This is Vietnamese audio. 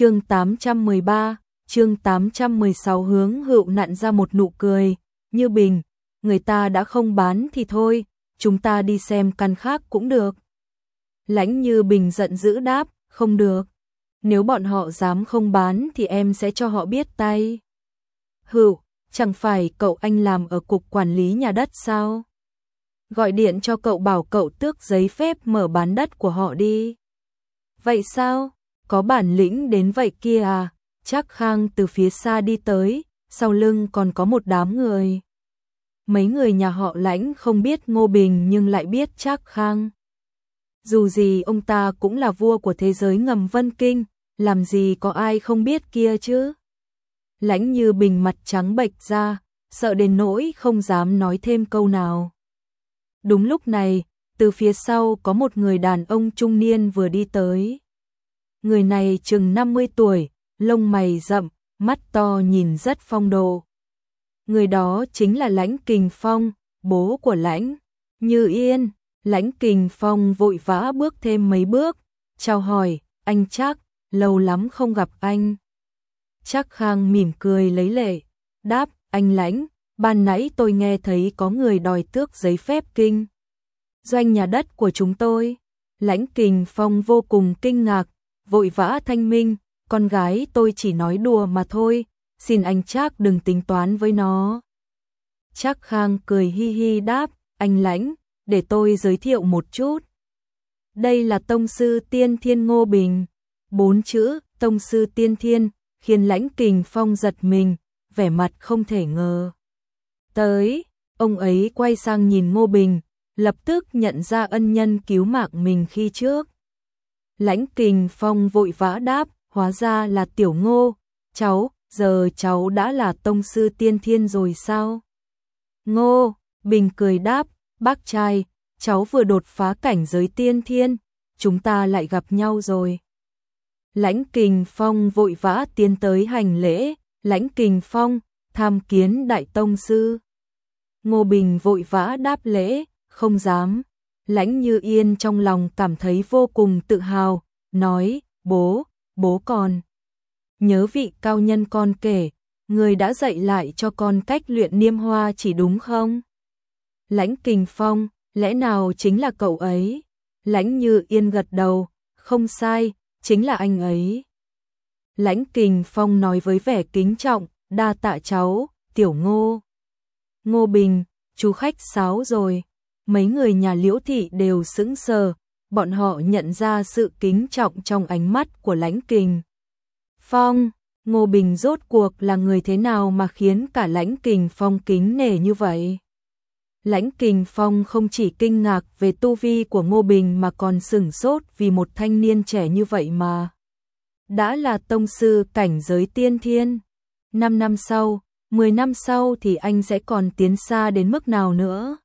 chương 813, chương 816 hướng hữu nặn ra một nụ cười, như bình, người ta đã không bán thì thôi, chúng ta đi xem căn khác cũng được. Lãnh như bình giận dữ đáp, không được. Nếu bọn họ dám không bán thì em sẽ cho họ biết tay. Hữu, chẳng phải cậu anh làm ở cục quản lý nhà đất sao? Gọi điện cho cậu bảo cậu tước giấy phép mở bán đất của họ đi. Vậy sao? Có bản lĩnh đến vậy kia à? Chắc Khang từ phía xa đi tới, sau lưng còn có một đám người. Mấy người nhà họ lãnh không biết Ngô Bình nhưng lại biết Trác Khang. Dù gì ông ta cũng là vua của thế giới ngầm Vân Kinh, làm gì có ai không biết kia chứ. Lãnh như bình mặt trắng bệch ra, sợ đến nỗi không dám nói thêm câu nào. Đúng lúc này, từ phía sau có một người đàn ông trung niên vừa đi tới. Người này chừng 50 tuổi, lông mày rậm, mắt to nhìn rất phong độ. Người đó chính là Lãnh Kình Phong, bố của Lãnh Như Yên. Lãnh Kình Phong vội vã bước thêm mấy bước, chào hỏi, anh chắc, lâu lắm không gặp anh. Chắc Khang mỉm cười lấy lệ, đáp, anh Lãnh, ban nãy tôi nghe thấy có người đòi tước giấy phép kinh. Doanh nhà đất của chúng tôi, Lãnh Kình Phong vô cùng kinh ngạc, vội vã thanh minh, con gái tôi chỉ nói đùa mà thôi, xin anh chắc đừng tính toán với nó. Chắc Khang cười hi hi đáp, anh lãnh, để tôi giới thiệu một chút. Đây là Tông Sư Tiên Thiên Ngô Bình. Bốn chữ, Tông Sư Tiên Thiên, khiến lãnh kình phong giật mình, vẻ mặt không thể ngờ. Tới, ông ấy quay sang nhìn Ngô Bình, lập tức nhận ra ân nhân cứu mạng mình khi trước. Lãnh kình phong vội vã đáp, hóa ra là tiểu ngô, cháu, giờ cháu đã là tông sư tiên thiên rồi sao? Ngô, Bình cười đáp, bác trai, cháu vừa đột phá cảnh giới tiên thiên, chúng ta lại gặp nhau rồi. Lãnh Kình Phong vội vã tiến tới hành lễ, Lãnh Kình Phong, tham kiến đại tông sư. Ngô Bình vội vã đáp lễ, không dám. Lãnh Như Yên trong lòng cảm thấy vô cùng tự hào, nói, bố, bố con. Nhớ vị cao nhân con kể, người đã dạy lại cho con cách luyện niêm hoa chỉ đúng không? Lãnh Kình Phong, lẽ nào chính là cậu ấy? Lãnh Như Yên gật đầu, không sai, chính là anh ấy. Lãnh Kình Phong nói với vẻ kính trọng, đa tạ cháu, tiểu ngô. Ngô Bình, chú khách sáo rồi. Mấy người nhà liễu thị đều sững sờ, bọn họ nhận ra sự kính trọng trong ánh mắt của lãnh kình. Phong, Ngô Bình rốt cuộc là người thế nào mà khiến cả lãnh kình phong kính nể như vậy? Lãnh kình phong không chỉ kinh ngạc về tu vi của Ngô Bình mà còn sửng sốt vì một thanh niên trẻ như vậy mà. Đã là tông sư cảnh giới tiên thiên. Năm năm sau, 10 năm sau thì anh sẽ còn tiến xa đến mức nào nữa?